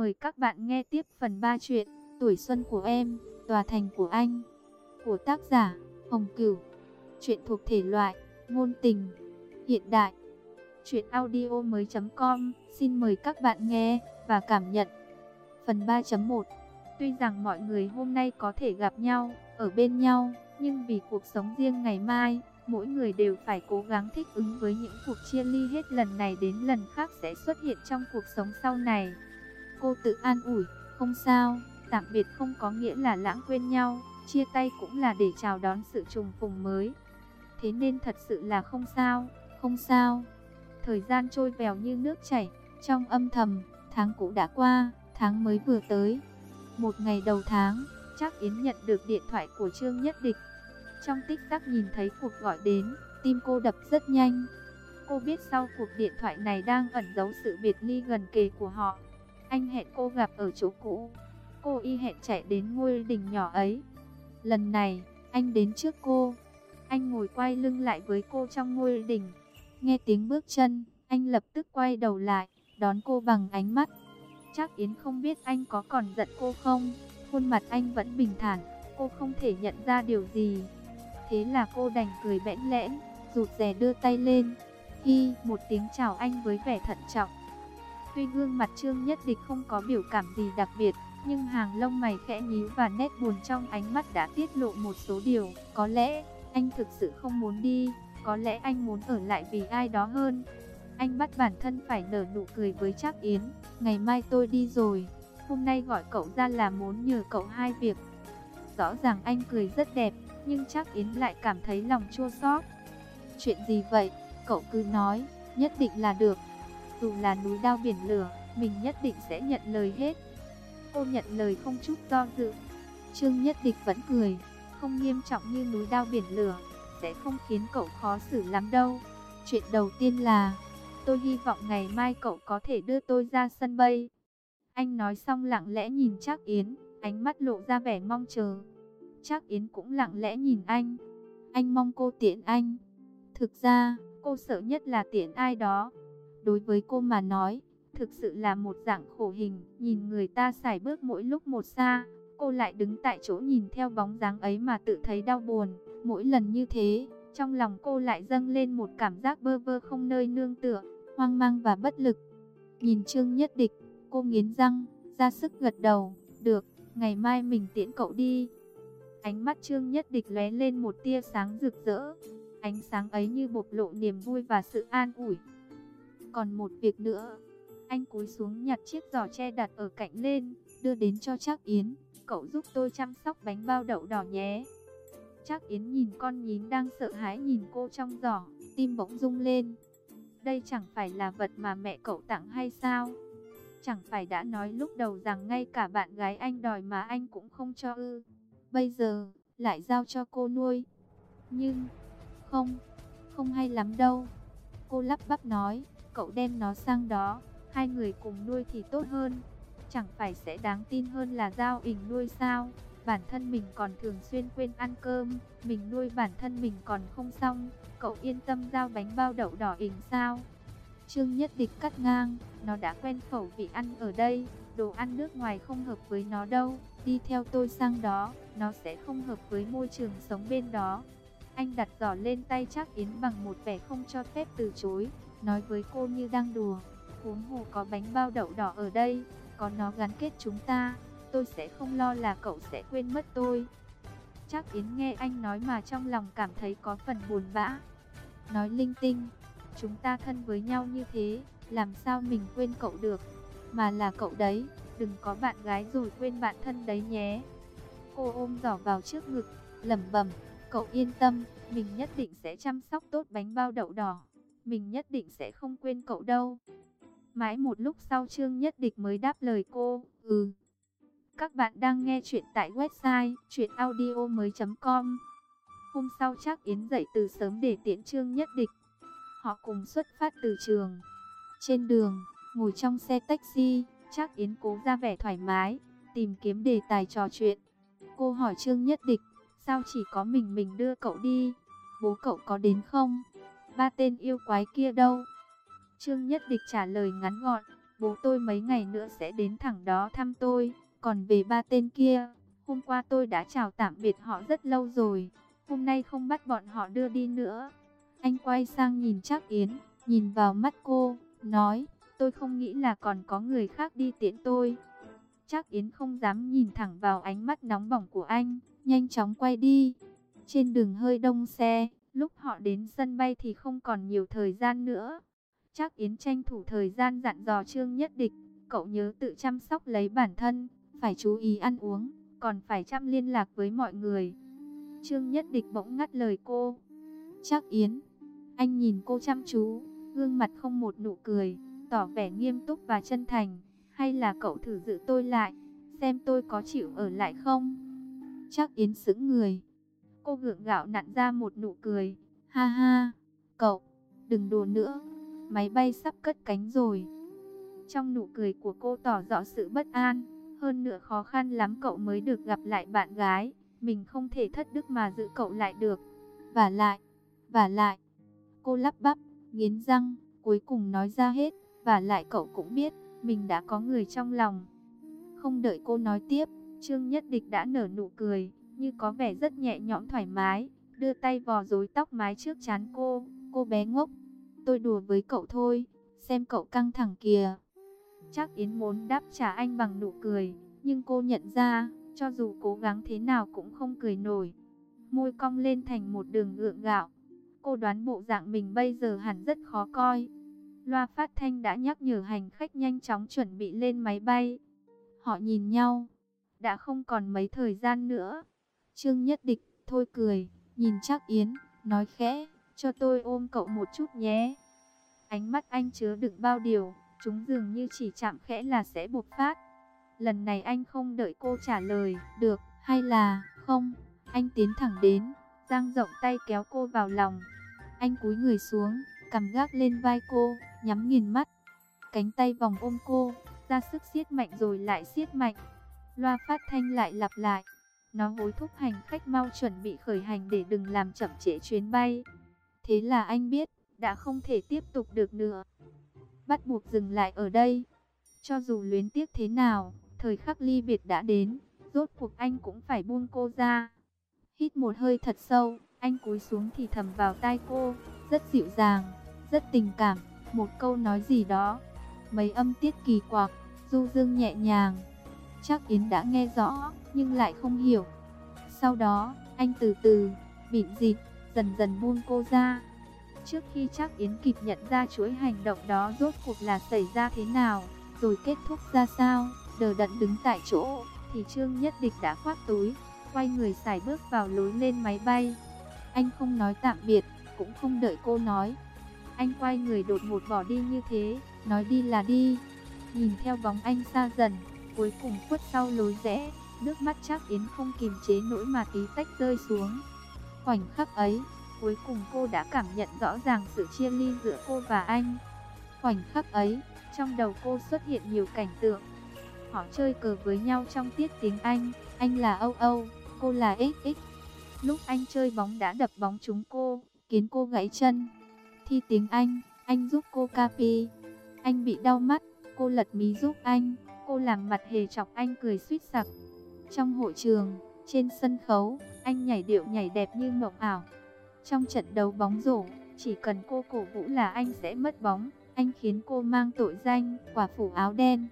Mời các bạn nghe tiếp phần 3 chuyện Tuổi xuân của em, Tòa thành của anh Của tác giả Hồng Cửu. Chuyện thuộc thể loại Ngôn tình Hiện đại. Chuyện audio mới com Xin mời các bạn nghe và cảm nhận. Phần 3.1 Tuy rằng mọi người hôm nay có thể gặp nhau, ở bên nhau Nhưng vì cuộc sống riêng ngày mai Mỗi người đều phải cố gắng thích ứng với những cuộc chia ly hết lần này đến lần khác sẽ xuất hiện trong cuộc sống sau này. Cô tự an ủi, không sao, tạm biệt không có nghĩa là lãng quên nhau, chia tay cũng là để chào đón sự trùng phùng mới. Thế nên thật sự là không sao, không sao. Thời gian trôi vèo như nước chảy, trong âm thầm, tháng cũ đã qua, tháng mới vừa tới. Một ngày đầu tháng, chắc Yến nhận được điện thoại của Trương Nhất Địch. Trong tích tắc nhìn thấy cuộc gọi đến, tim cô đập rất nhanh. Cô biết sau cuộc điện thoại này đang ẩn giấu sự biệt ly gần kề của họ. Anh hẹn cô gặp ở chỗ cũ. Cô y hẹn chạy đến ngôi đình nhỏ ấy. Lần này, anh đến trước cô. Anh ngồi quay lưng lại với cô trong ngôi đình. Nghe tiếng bước chân, anh lập tức quay đầu lại, đón cô bằng ánh mắt. Chắc Yến không biết anh có còn giận cô không. Khuôn mặt anh vẫn bình thản, cô không thể nhận ra điều gì. Thế là cô đành cười bẽn lẽn, rụt rè đưa tay lên. Hi, một tiếng chào anh với vẻ thận trọng. Tuy gương mặt Trương Nhất Địch không có biểu cảm gì đặc biệt, nhưng hàng lông mày khẽ nhíu và nét buồn trong ánh mắt đã tiết lộ một số điều. Có lẽ, anh thực sự không muốn đi, có lẽ anh muốn ở lại vì ai đó hơn. Anh bắt bản thân phải nở nụ cười với Trác Yến, ngày mai tôi đi rồi, hôm nay gọi cậu ra là muốn nhờ cậu hai việc. Rõ ràng anh cười rất đẹp, nhưng Trác Yến lại cảm thấy lòng chua xót. Chuyện gì vậy? Cậu cứ nói, nhất định là được. Dù là núi đao biển lửa, mình nhất định sẽ nhận lời hết. Cô nhận lời không chút do dự. Trương Nhất Địch vẫn cười, không nghiêm trọng như núi đao biển lửa, sẽ không khiến cậu khó xử lắm đâu. Chuyện đầu tiên là, tôi hy vọng ngày mai cậu có thể đưa tôi ra sân bay. Anh nói xong lặng lẽ nhìn Trác Yến, ánh mắt lộ ra vẻ mong chờ. Trác Yến cũng lặng lẽ nhìn anh. Anh mong cô tiễn anh. Thực ra, cô sợ nhất là tiễn ai đó. Đối với cô mà nói, thực sự là một dạng khổ hình, nhìn người ta xài bước mỗi lúc một xa, cô lại đứng tại chỗ nhìn theo bóng dáng ấy mà tự thấy đau buồn. Mỗi lần như thế, trong lòng cô lại dâng lên một cảm giác bơ vơ không nơi nương tựa, hoang mang và bất lực. Nhìn Trương Nhất Địch, cô nghiến răng, ra sức gật đầu, được, ngày mai mình tiễn cậu đi. Ánh mắt Trương Nhất Địch lóe lên một tia sáng rực rỡ, ánh sáng ấy như bộc lộ niềm vui và sự an ủi. Còn một việc nữa, anh cúi xuống nhặt chiếc giỏ tre đặt ở cạnh lên, đưa đến cho Trác Yến. Cậu giúp tôi chăm sóc bánh bao đậu đỏ nhé. Trác Yến nhìn con nhím đang sợ hãi nhìn cô trong giỏ, tim bỗng rung lên. Đây chẳng phải là vật mà mẹ cậu tặng hay sao? Chẳng phải đã nói lúc đầu rằng ngay cả bạn gái anh đòi mà anh cũng không cho ư. Bây giờ, lại giao cho cô nuôi. Nhưng, không, không hay lắm đâu. Cô lắp bắp nói, cậu đem nó sang đó, hai người cùng nuôi thì tốt hơn. Chẳng phải sẽ đáng tin hơn là giao ỉnh nuôi sao? Bản thân mình còn thường xuyên quên ăn cơm, mình nuôi bản thân mình còn không xong, cậu yên tâm giao bánh bao đậu đỏ ỉnh sao? Trương Nhất Địch cắt ngang, nó đã quen khẩu vị ăn ở đây, đồ ăn nước ngoài không hợp với nó đâu, đi theo tôi sang đó, nó sẽ không hợp với môi trường sống bên đó. Anh đặt giỏ lên tay chắc Yến bằng một vẻ không cho phép từ chối, nói với cô như đang đùa. Huống hồ có bánh bao đậu đỏ ở đây, có nó gắn kết chúng ta, tôi sẽ không lo là cậu sẽ quên mất tôi. Chắc Yến nghe anh nói mà trong lòng cảm thấy có phần buồn bã. Nói linh tinh, chúng ta thân với nhau như thế, làm sao mình quên cậu được, mà là cậu đấy, đừng có bạn gái rồi quên bạn thân đấy nhé. Cô ôm giỏ vào trước ngực, lẩm bẩm, cậu yên tâm, mình nhất định sẽ chăm sóc tốt bánh bao đậu đỏ, mình nhất định sẽ không quên cậu đâu. Mãi một lúc sau Trương Nhất Địch mới đáp lời cô, ừ. Các bạn đang nghe chuyện tại website chuyenaudio.com Hôm sau chắc Yến dậy từ sớm để tiễn Trương Nhất Địch. Họ cùng xuất phát từ trường. Trên đường, ngồi trong xe taxi, chắc Yến cố ra vẻ thoải mái, tìm kiếm đề tài trò chuyện. Cô hỏi Trương Nhất Địch, sao chỉ có mình mình đưa cậu đi? Bố cậu có đến không? Ba tên yêu quái kia đâu? Trương Nhất Địch trả lời ngắn gọn, bố tôi mấy ngày nữa sẽ đến thẳng đó thăm tôi. Còn về ba tên kia, hôm qua tôi đã chào tạm biệt họ rất lâu rồi. Hôm nay không bắt bọn họ đưa đi nữa. Anh quay sang nhìn trác Yến, nhìn vào mắt cô, nói, tôi không nghĩ là còn có người khác đi tiễn tôi. trác Yến không dám nhìn thẳng vào ánh mắt nóng bỏng của anh, nhanh chóng quay đi. Trên đường hơi đông xe, lúc họ đến sân bay thì không còn nhiều thời gian nữa. Chắc Yến tranh thủ thời gian dặn dò Trương Nhất Địch, cậu nhớ tự chăm sóc lấy bản thân, phải chú ý ăn uống, còn phải chăm liên lạc với mọi người. Trương Nhất Địch bỗng ngắt lời cô. Chắc Yến, anh nhìn cô chăm chú, gương mặt không một nụ cười, tỏ vẻ nghiêm túc và chân thành. Hay là cậu thử giữ tôi lại, xem tôi có chịu ở lại không? Chắc Yến sững người. Cô gượng gạo nặn ra một nụ cười. Ha ha, cậu, đừng đùa nữa. Máy bay sắp cất cánh rồi. Trong nụ cười của cô tỏ rõ sự bất an. Hơn nữa khó khăn lắm cậu mới được gặp lại bạn gái. Mình không thể thất đức mà giữ cậu lại được. Và lại, và lại. Cô lắp bắp, nghiến răng, cuối cùng nói ra hết. Và lại cậu cũng biết, mình đã có người trong lòng. Không đợi cô nói tiếp, Trương Nhất Địch đã nở nụ cười, như có vẻ rất nhẹ nhõm thoải mái, đưa tay vò rối tóc mái trước chán cô, cô bé ngốc. Tôi đùa với cậu thôi, xem cậu căng thẳng kìa. Chắc Yến muốn đáp trả anh bằng nụ cười, nhưng cô nhận ra, cho dù cố gắng thế nào cũng không cười nổi. Môi cong lên thành một đường gượng gạo. Cô đoán bộ dạng mình bây giờ hẳn rất khó coi. Loa phát thanh đã nhắc nhở hành khách nhanh chóng chuẩn bị lên máy bay. Họ nhìn nhau. Đã không còn mấy thời gian nữa. Trương Nhất Địch thôi cười, nhìn Trác Yến, nói khẽ, cho tôi ôm cậu một chút nhé. Ánh mắt anh chứa đựng bao điều, chúng dường như chỉ chạm khẽ là sẽ bộc phát. Lần này anh không đợi cô trả lời, được, hay là, không, anh tiến thẳng đến, giang rộng tay kéo cô vào lòng. Anh cúi người xuống, cầm gác lên vai cô, nhắm nghiền mắt. Cánh tay vòng ôm cô, ra sức siết mạnh rồi lại siết mạnh. Loa phát thanh lại lặp lại. Nó hối thúc hành khách mau chuẩn bị khởi hành để đừng làm chậm trễ chuyến bay. Thế là anh biết, đã không thể tiếp tục được nữa. Bắt buộc dừng lại ở đây. Cho dù luyến tiếc thế nào, thời khắc ly biệt đã đến, rốt cuộc anh cũng phải buông cô ra. Hít một hơi thật sâu, anh cúi xuống thì thầm vào tai cô, rất dịu dàng, rất tình cảm, một câu nói gì đó. Mấy âm tiết kỳ quặc, du dương nhẹ nhàng. Chắc Yến đã nghe rõ, nhưng lại không hiểu. Sau đó, anh từ từ, bịn dịt, dần dần buông cô ra. Trước khi chắc Yến kịp nhận ra chuỗi hành động đó rốt cuộc là xảy ra thế nào, rồi kết thúc ra sao, đờ đẫn đứng tại chỗ, thì Trương Nhất Địch đã khoác túi, quay người xài bước vào lối lên máy bay. Anh không nói tạm biệt, cũng không đợi cô nói. Anh quay người đột ngột bỏ đi như thế, nói đi là đi. Nhìn theo bóng anh xa dần, cuối cùng khuất sau lối rẽ, nước mắt chắc Yến không kìm chế nỗi mà tí tách rơi xuống. Khoảnh khắc ấy, cuối cùng cô đã cảm nhận rõ ràng sự chia ly giữa cô và anh. Khoảnh khắc ấy, trong đầu cô xuất hiện nhiều cảnh tượng. Họ chơi cờ với nhau trong tiết tiếng Anh, anh là Âu Âu, cô là XX. Lúc anh chơi bóng đã đập bóng trúng cô, khiến cô gãy chân. Thi tiếng Anh, anh giúp cô copy. Anh bị đau mắt, cô lật mí giúp anh. Cô làm mặt hề chọc anh cười suýt sặc. Trong hội trường, trên sân khấu, anh nhảy điệu nhảy đẹp như mộng ảo. Trong trận đấu bóng rổ, chỉ cần cô cổ vũ là anh sẽ mất bóng. Anh khiến cô mang tội danh, quả phủ áo đen.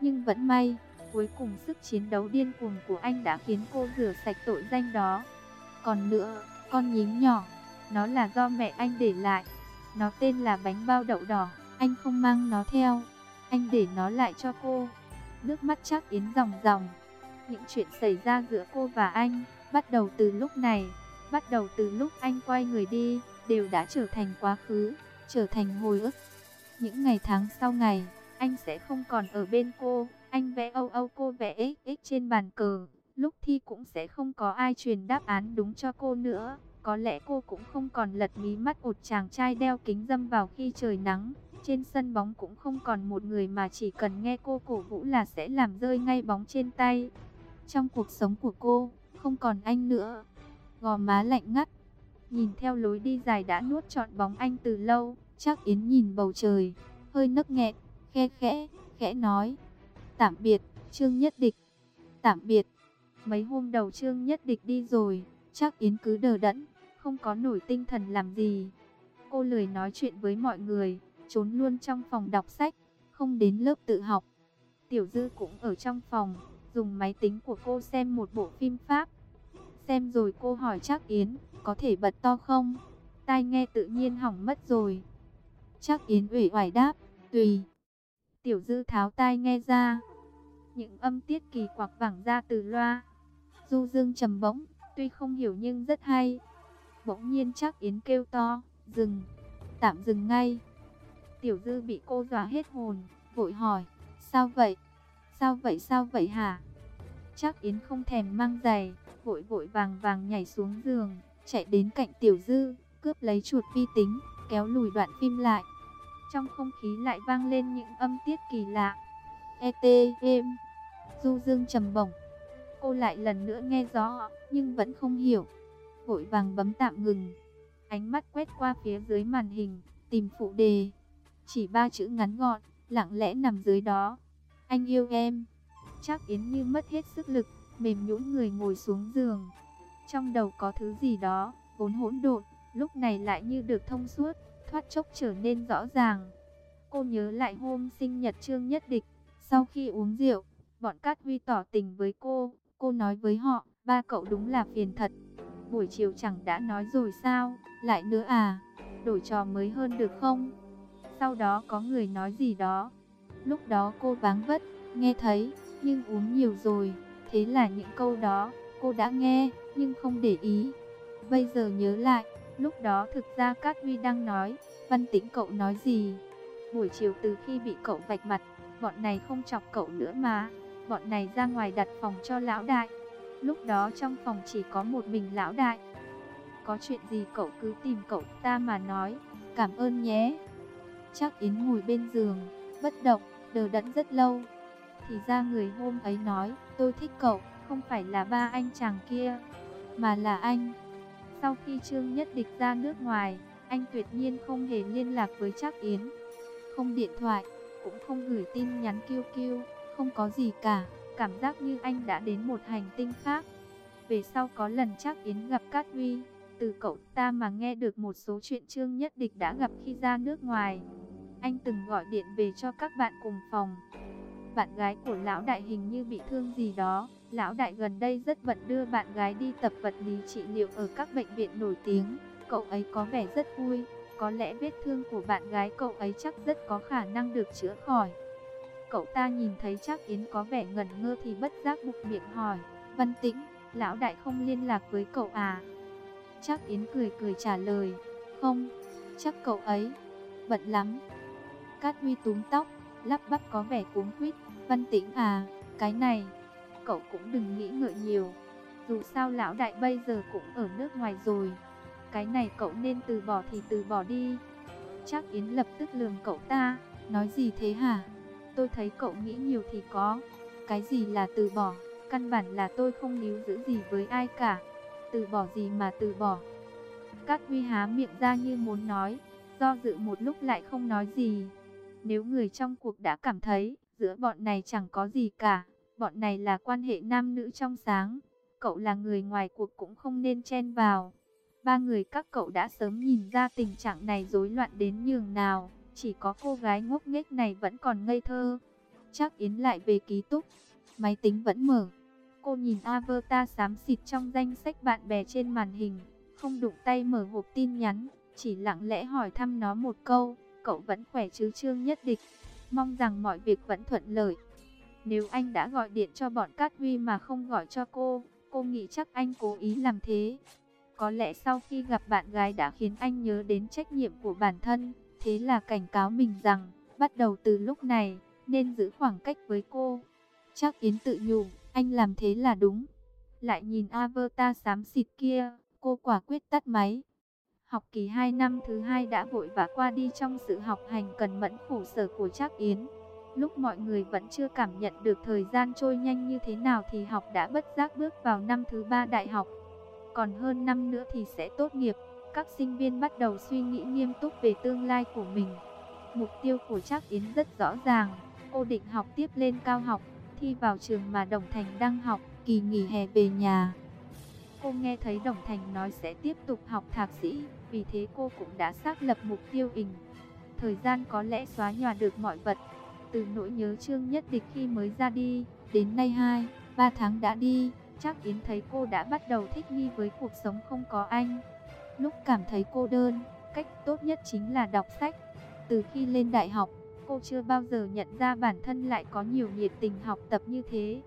Nhưng vẫn may, cuối cùng sức chiến đấu điên cuồng của anh đã khiến cô rửa sạch tội danh đó. Còn nữa, con nhím nhỏ, nó là do mẹ anh để lại. Nó tên là bánh bao đậu đỏ, anh không mang nó theo. Anh để nó lại cho cô. Nước mắt chắc yến ròng ròng. Những chuyện xảy ra giữa cô và anh, bắt đầu từ lúc này, bắt đầu từ lúc anh quay người đi, đều đã trở thành quá khứ, trở thành hồi ức. Những ngày tháng sau ngày, anh sẽ không còn ở bên cô, anh vẽ âu âu cô vẽ xx trên bàn cờ, lúc thi cũng sẽ không có ai truyền đáp án đúng cho cô nữa. Có lẽ cô cũng không còn lật mí mắt ột chàng trai đeo kính dâm vào khi trời nắng. Trên sân bóng cũng không còn một người mà chỉ cần nghe cô cổ vũ là sẽ làm rơi ngay bóng trên tay. Trong cuộc sống của cô, không còn anh nữa. Gò má lạnh ngắt, nhìn theo lối đi dài đã nuốt trọn bóng anh từ lâu. Chắc Yến nhìn bầu trời, hơi nức nghẹt khe khẽ, khẽ nói. Tạm biệt, Trương Nhất Địch. Tạm biệt. Mấy hôm đầu Trương Nhất Địch đi rồi, chắc Yến cứ đờ đẫn, không có nổi tinh thần làm gì. Cô lười nói chuyện với mọi người, trốn luôn trong phòng đọc sách, không đến lớp tự học. Tiểu Dư cũng ở trong phòng, dùng máy tính của cô xem một bộ phim Pháp. Xem rồi cô hỏi chắc Yến, có thể bật to không? Tai nghe tự nhiên hỏng mất rồi. Chắc Yến ủy oải đáp, tùy. Tiểu Dư tháo tai nghe ra. Những âm tiết kỳ quặc vẳng ra từ loa. Du dương trầm bỗng, tuy không hiểu nhưng rất hay. Bỗng nhiên chắc Yến kêu to, dừng, tạm dừng ngay. Tiểu Dư bị cô dọa hết hồn, vội hỏi, sao vậy? Sao vậy sao vậy hả? Chắc Yến không thèm mang giày, vội vội vàng vàng nhảy xuống giường, chạy đến cạnh Tiểu Dư, cướp lấy chuột vi tính, kéo lùi đoạn phim lại. Trong không khí lại vang lên những âm tiết kỳ lạ. E.T. êm, du dương trầm bổng. Cô lại lần nữa nghe rõ, nhưng vẫn không hiểu. Vội vàng bấm tạm ngừng. Ánh mắt quét qua phía dưới màn hình, tìm phụ đề. Chỉ ba chữ ngắn gọn, lặng lẽ nằm dưới đó. Anh yêu em. Chắc Yến như mất hết sức lực, mềm nhũn người ngồi xuống giường. Trong đầu có thứ gì đó, vốn hỗn độn, lúc này lại như được thông suốt, thoát chốc trở nên rõ ràng. Cô nhớ lại hôm sinh nhật Trương Nhất Địch, sau khi uống rượu, bọn Cát Huy tỏ tình với cô, cô nói với họ, ba cậu đúng là phiền thật. Buổi chiều chẳng đã nói rồi sao, lại nữa à, đổi trò mới hơn được không? Sau đó có người nói gì đó, lúc đó cô váng vất, nghe thấy, nhưng uống nhiều rồi, thế là những câu đó, cô đã nghe, nhưng không để ý. Bây giờ nhớ lại, lúc đó thực ra Cát Huy đang nói, văn tĩnh cậu nói gì? Buổi chiều từ khi bị cậu vạch mặt, bọn này không chọc cậu nữa mà, bọn này ra ngoài đặt phòng cho lão đại. Lúc đó trong phòng chỉ có một mình lão đại. Có chuyện gì cậu cứ tìm cậu ta mà nói, cảm ơn nhé. Chắc Yến ngồi bên giường, bất động, đờ đẫn rất lâu. Thì ra người hôm ấy nói, tôi thích cậu, không phải là ba anh chàng kia, mà là anh. Sau khi Trương Nhất Địch ra nước ngoài, anh tuyệt nhiên không hề liên lạc với Trác Yến. Không điện thoại, cũng không gửi tin nhắn kêu kêu, không có gì cả, cảm giác như anh đã đến một hành tinh khác. Về sau có lần Trác Yến gặp Cát Huy, từ cậu ta mà nghe được một số chuyện Trương Nhất Địch đã gặp khi ra nước ngoài. Anh từng gọi điện về cho các bạn cùng phòng. Bạn gái của lão đại hình như bị thương gì đó. Lão đại gần đây rất bận đưa bạn gái đi tập vật lý trị liệu ở các bệnh viện nổi tiếng. Cậu ấy có vẻ rất vui. Có lẽ vết thương của bạn gái cậu ấy chắc rất có khả năng được chữa khỏi. Cậu ta nhìn thấy chắc Yến có vẻ ngẩn ngơ thì bất giác bục miệng hỏi. Văn tĩnh, lão đại không liên lạc với cậu à? Chắc Yến cười cười trả lời. Không, chắc cậu ấy bận lắm. Cát Huy túm tóc, lắp bắp có vẻ cuống quýt. Văn tĩnh à, cái này, cậu cũng đừng nghĩ ngợi nhiều. Dù sao lão đại bây giờ cũng ở nước ngoài rồi. Cái này cậu nên từ bỏ thì từ bỏ đi. Chắc Yến lập tức lườm cậu ta, nói gì thế hả? Tôi thấy cậu nghĩ nhiều thì có. Cái gì là từ bỏ? Căn bản là tôi không níu giữ gì với ai cả. Từ bỏ gì mà từ bỏ? Cát Huy há miệng ra như muốn nói, do dự một lúc lại không nói gì. Nếu người trong cuộc đã cảm thấy, giữa bọn này chẳng có gì cả, bọn này là quan hệ nam nữ trong sáng, cậu là người ngoài cuộc cũng không nên chen vào. Ba người các cậu đã sớm nhìn ra tình trạng này rối loạn đến nhường nào, chỉ có cô gái ngốc nghếch này vẫn còn ngây thơ. Chắc Yến lại về ký túc, máy tính vẫn mở. Cô nhìn avatar xám xịt trong danh sách bạn bè trên màn hình, không đụng tay mở hộp tin nhắn, chỉ lặng lẽ hỏi thăm nó một câu, cậu vẫn khỏe chứ Trương Nhất Địch, mong rằng mọi việc vẫn thuận lợi. Nếu anh đã gọi điện cho bọn Cát Huy mà không gọi cho cô, cô nghĩ chắc anh cố ý làm thế. Có lẽ sau khi gặp bạn gái đã khiến anh nhớ đến trách nhiệm của bản thân, thế là cảnh cáo mình rằng, bắt đầu từ lúc này, nên giữ khoảng cách với cô. Chắc Yến tự nhủ, anh làm thế là đúng. Lại nhìn avatar xám xịt kia, cô quả quyết tắt máy. Học kỳ 2 năm thứ hai đã vội vã qua đi trong sự học hành cần mẫn khổ sở của Trác Yến. Lúc mọi người vẫn chưa cảm nhận được thời gian trôi nhanh như thế nào thì học đã bất giác bước vào năm thứ ba đại học. Còn hơn năm nữa thì sẽ tốt nghiệp, các sinh viên bắt đầu suy nghĩ nghiêm túc về tương lai của mình. Mục tiêu của Trác Yến rất rõ ràng, cô định học tiếp lên cao học, thi vào trường mà Đồng Thành đang học, kỳ nghỉ hè về nhà. Cô nghe thấy Đồng Thành nói sẽ tiếp tục học thạc sĩ, vì thế cô cũng đã xác lập mục tiêu hình. Thời gian có lẽ xóa nhòa được mọi vật, từ nỗi nhớ Trương Nhất Địch khi mới ra đi, đến nay 2, 3 tháng đã đi, chắc Yến thấy cô đã bắt đầu thích nghi với cuộc sống không có anh. Lúc cảm thấy cô đơn, cách tốt nhất chính là đọc sách. Từ khi lên đại học, cô chưa bao giờ nhận ra bản thân lại có nhiều nhiệt tình học tập như thế.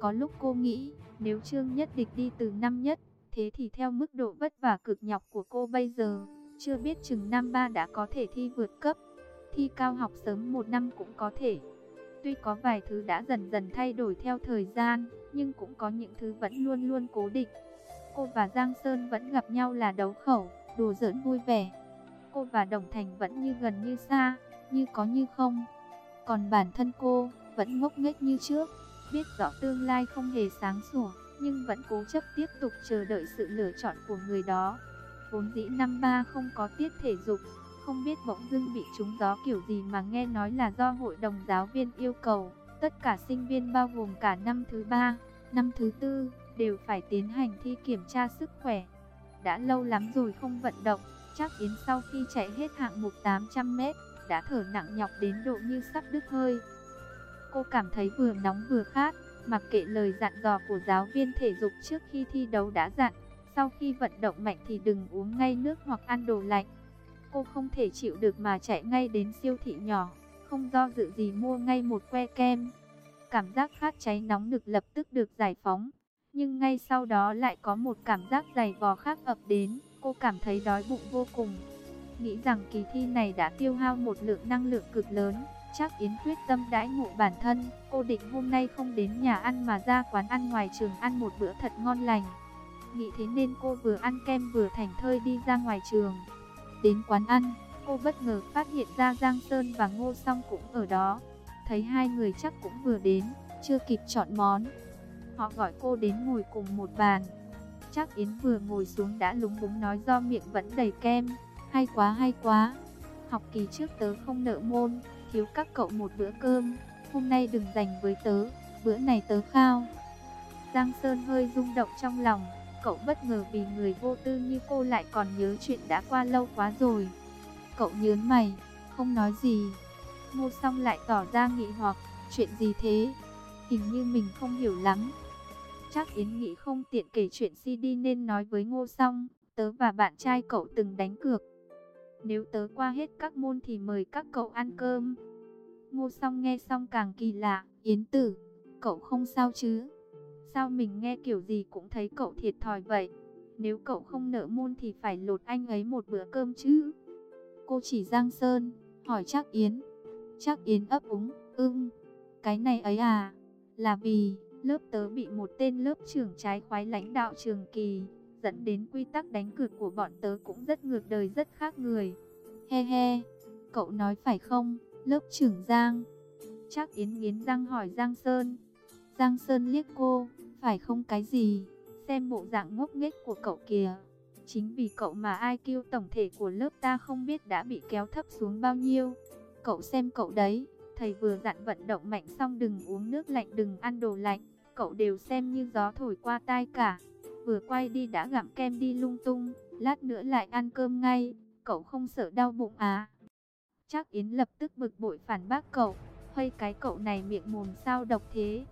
Có lúc cô nghĩ, nếu Trương Nhất Địch đi từ năm nhất, thế thì theo mức độ vất vả cực nhọc của cô bây giờ, chưa biết chừng năm ba đã có thể thi vượt cấp. Thi cao học sớm một năm cũng có thể. Tuy có vài thứ đã dần dần thay đổi theo thời gian, nhưng cũng có những thứ vẫn luôn luôn cố định. Cô và Giang Sơn vẫn gặp nhau là đấu khẩu, đùa giỡn vui vẻ. Cô và Đồng Thành vẫn như gần như xa, như có như không. Còn bản thân cô vẫn ngốc nghếch như trước, biết rõ tương lai không hề sáng sủa, nhưng vẫn cố chấp tiếp tục chờ đợi sự lựa chọn của người đó. Vốn dĩ năm ba không có tiết thể dục, không biết bỗng dưng bị trúng gió kiểu gì mà nghe nói là do hội đồng giáo viên yêu cầu, tất cả sinh viên bao gồm cả năm thứ ba, năm thứ tư đều phải tiến hành thi kiểm tra sức khỏe. Đã lâu lắm rồi không vận động, chắc Yến sau khi chạy hết hạng mục 800m, đã thở nặng nhọc đến độ như sắp đứt hơi. Cô cảm thấy vừa nóng vừa khát, mặc kệ lời dặn dò của giáo viên thể dục trước khi thi đấu đã dặn, sau khi vận động mạnh thì đừng uống ngay nước hoặc ăn đồ lạnh. Cô không thể chịu được mà chạy ngay đến siêu thị nhỏ, không do dự gì mua ngay một que kem. Cảm giác khát cháy nóng nực lập tức được giải phóng, nhưng ngay sau đó lại có một cảm giác dày vò khác ập đến, cô cảm thấy đói bụng vô cùng. Nghĩ rằng kỳ thi này đã tiêu hao một lượng năng lượng cực lớn, chắc Yến quyết tâm đãi ngộ bản thân, cô định hôm nay không đến nhà ăn mà ra quán ăn ngoài trường ăn một bữa thật ngon lành. Nghĩ thế nên cô vừa ăn kem vừa thành thơi đi ra ngoài trường. Đến quán ăn, cô bất ngờ phát hiện ra Giang Sơn và Ngô Song cũng ở đó. Thấy hai người chắc cũng vừa đến, chưa kịp chọn món. Họ gọi cô đến ngồi cùng một bàn. Chắc Yến vừa ngồi xuống đã lúng búng nói do miệng vẫn đầy kem. Hay quá hay quá. Học kỳ trước tớ không nợ môn, thiếu các cậu một bữa cơm. Hôm nay đừng dành với tớ, bữa này tớ khao. Giang Sơn hơi rung động trong lòng. Cậu bất ngờ vì người vô tư như cô lại còn nhớ chuyện đã qua lâu quá rồi. Cậu nhớn mày, không nói gì. Ngô xong lại tỏ ra nghị hoặc, chuyện gì thế? Hình như mình không hiểu lắm. Chắc Yến nghĩ không tiện kể chuyện CD nên nói với Ngô xong, tớ và bạn trai cậu từng đánh cược. Nếu tớ qua hết các môn thì mời các cậu ăn cơm. Ngô xong nghe xong càng kỳ lạ, Yến tử, cậu không sao chứ? Sao mình nghe kiểu gì cũng thấy cậu thiệt thòi vậy? Nếu cậu không nợ môn thì phải lột anh ấy một bữa cơm chứ? Cô chỉ Giang Sơn, hỏi chắc Yến. Chắc Yến ấp úng, ưng, cái này ấy à, là vì lớp tớ bị một tên lớp trưởng trái khoái lãnh đạo trường kỳ, dẫn đến quy tắc đánh cược của bọn tớ cũng rất ngược đời rất khác người. He he, cậu nói phải không, lớp trưởng Giang? Chắc Yến nghiến răng hỏi Giang Sơn. Giang Sơn liếc cô, phải không cái gì, xem bộ dạng ngốc nghếch của cậu kìa. Chính vì cậu mà IQ tổng thể của lớp ta không biết đã bị kéo thấp xuống bao nhiêu. Cậu xem cậu đấy, thầy vừa dặn vận động mạnh xong đừng uống nước lạnh đừng ăn đồ lạnh. Cậu đều xem như gió thổi qua tai cả. Vừa quay đi đã gặm kem đi lung tung, lát nữa lại ăn cơm ngay. Cậu không sợ đau bụng à? Chắc Yến lập tức bực bội phản bác cậu. Hơi cái cậu này miệng mồm sao độc thế?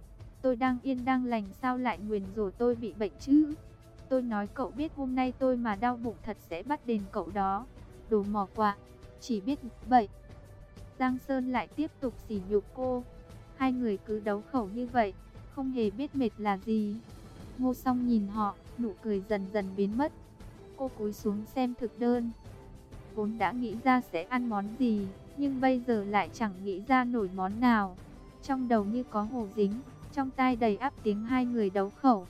Tôi đang yên đang lành sao lại nguyền rủa tôi bị bệnh chứ? Tôi nói cậu biết hôm nay tôi mà đau bụng thật sẽ bắt đền cậu đó. Đồ mò quạ, chỉ biết bậy. Giang Sơn lại tiếp tục sỉ nhục cô. Hai người cứ đấu khẩu như vậy, không hề biết mệt là gì. Ngô song nhìn họ, nụ cười dần dần biến mất. Cô cúi xuống xem thực đơn. Vốn đã nghĩ ra sẽ ăn món gì, nhưng bây giờ lại chẳng nghĩ ra nổi món nào. Trong đầu như có hồ dính, trong tai đầy áp tiếng hai người đấu khẩu.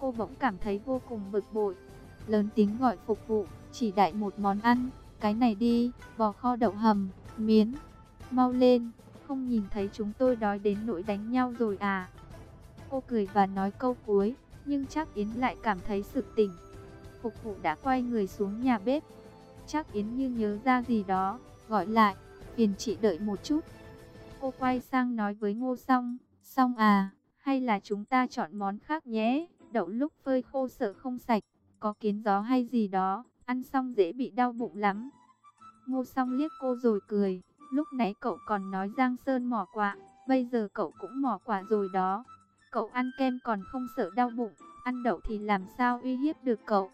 Cô bỗng cảm thấy vô cùng bực bội. Lớn tiếng gọi phục vụ, chỉ đại một món ăn. Cái này đi, bò kho đậu hầm, miến. Mau lên, không nhìn thấy chúng tôi đói đến nỗi đánh nhau rồi à. Cô cười và nói câu cuối, nhưng chắc Yến lại cảm thấy sự tỉnh. Phục vụ đã quay người xuống nhà bếp. Chắc Yến như nhớ ra gì đó, gọi lại, Hiền chị đợi một chút. Cô quay sang nói với Ngô Song, Song à, hay là chúng ta chọn món khác nhé, đậu lúc phơi khô sợ không sạch, có kiến gió hay gì đó, ăn xong dễ bị đau bụng lắm. Ngô Song liếc cô rồi cười, lúc nãy cậu còn nói Giang Sơn mỏ quả, bây giờ cậu cũng mỏ quả rồi đó. Cậu ăn kem còn không sợ đau bụng, ăn đậu thì làm sao uy hiếp được cậu.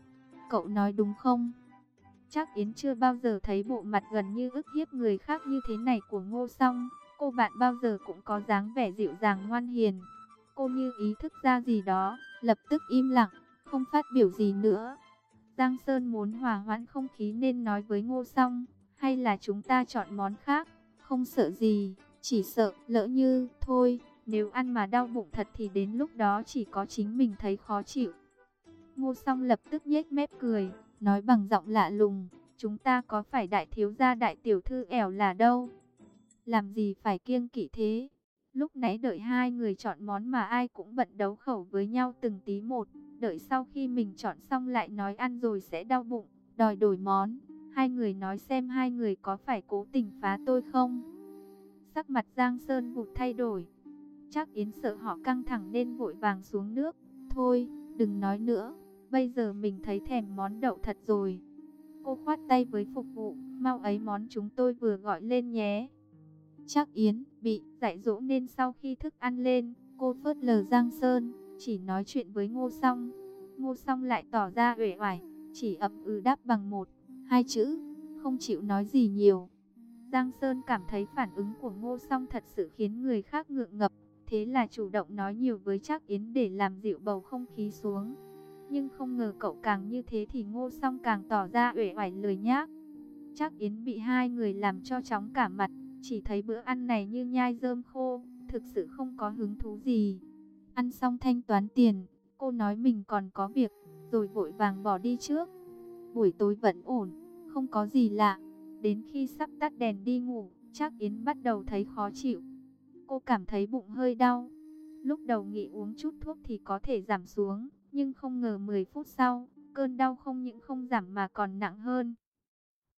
Cậu nói đúng không? Chắc Yến chưa bao giờ thấy bộ mặt gần như ức hiếp người khác như thế này của Ngô Song. Cô bạn bao giờ cũng có dáng vẻ dịu dàng ngoan hiền. Cô như ý thức ra gì đó, lập tức im lặng, không phát biểu gì nữa. Giang Sơn muốn hòa hoãn không khí nên nói với Ngô Song, hay là chúng ta chọn món khác, không sợ gì, chỉ sợ lỡ như, thôi, nếu ăn mà đau bụng thật thì đến lúc đó chỉ có chính mình thấy khó chịu. Ngô Song lập tức nhếch mép cười, nói bằng giọng lạ lùng, chúng ta có phải đại thiếu gia đại tiểu thư ẻo là đâu? Làm gì phải kiêng kỵ thế? Lúc nãy đợi hai người chọn món mà ai cũng bận đấu khẩu với nhau từng tí một, đợi sau khi mình chọn xong lại nói ăn rồi sẽ đau bụng, đòi đổi món. Hai người nói xem hai người có phải cố tình phá tôi không? Sắc mặt Giang Sơn vụt thay đổi. Chắc Yến sợ họ căng thẳng nên vội vàng xuống nước. Thôi, đừng nói nữa, bây giờ mình thấy thèm món đậu thật rồi. Cô khoát tay với phục vụ, mau ấy món chúng tôi vừa gọi lên nhé. Chắc Yến bị dạy dỗ nên sau khi thức ăn lên, cô phớt lờ Giang Sơn, chỉ nói chuyện với Ngô Song. Ngô Song lại tỏ ra uể oải, chỉ ậm ừ đáp bằng một, hai chữ, không chịu nói gì nhiều. Giang Sơn cảm thấy phản ứng của Ngô Song thật sự khiến người khác ngượng ngập, thế là chủ động nói nhiều với Trác Yến để làm dịu bầu không khí xuống. Nhưng không ngờ cậu càng như thế thì Ngô Song càng tỏ ra uể oải lười nhác. Trác Yến bị hai người làm cho chóng cả mặt, chỉ thấy bữa ăn này như nhai rơm khô, thực sự không có hứng thú gì. Ăn xong thanh toán tiền, cô nói mình còn có việc, rồi vội vàng bỏ đi trước. Buổi tối vẫn ổn, không có gì lạ. Đến khi sắp tắt đèn đi ngủ, Trác Yến bắt đầu thấy khó chịu. Cô cảm thấy bụng hơi đau. Lúc đầu nghĩ uống chút thuốc thì có thể giảm xuống, nhưng không ngờ 10 phút sau, cơn đau không những không giảm mà còn nặng hơn.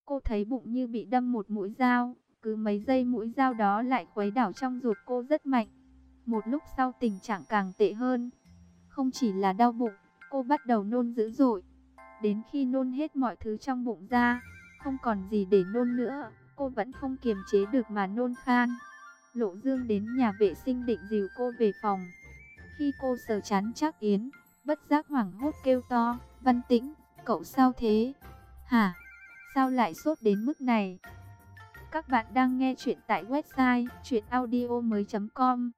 Cô thấy bụng như bị đâm một mũi dao, cứ mấy giây mũi dao đó lại khuấy đảo trong ruột cô rất mạnh. Một lúc sau tình trạng càng tệ hơn. Không chỉ là đau bụng, cô bắt đầu nôn dữ dội. Đến khi nôn hết mọi thứ trong bụng ra, không còn gì để nôn nữa, cô vẫn không kiềm chế được mà nôn khan. Lộ Dương đến nhà vệ sinh định dìu cô về phòng. Khi cô sờ chán chắc Yến, bất giác hoảng hốt kêu to, Văn Tĩnh, cậu sao thế? Hả? Sao lại sốt đến mức này? Các bạn đang nghe chuyện tại website chuyenaudio.com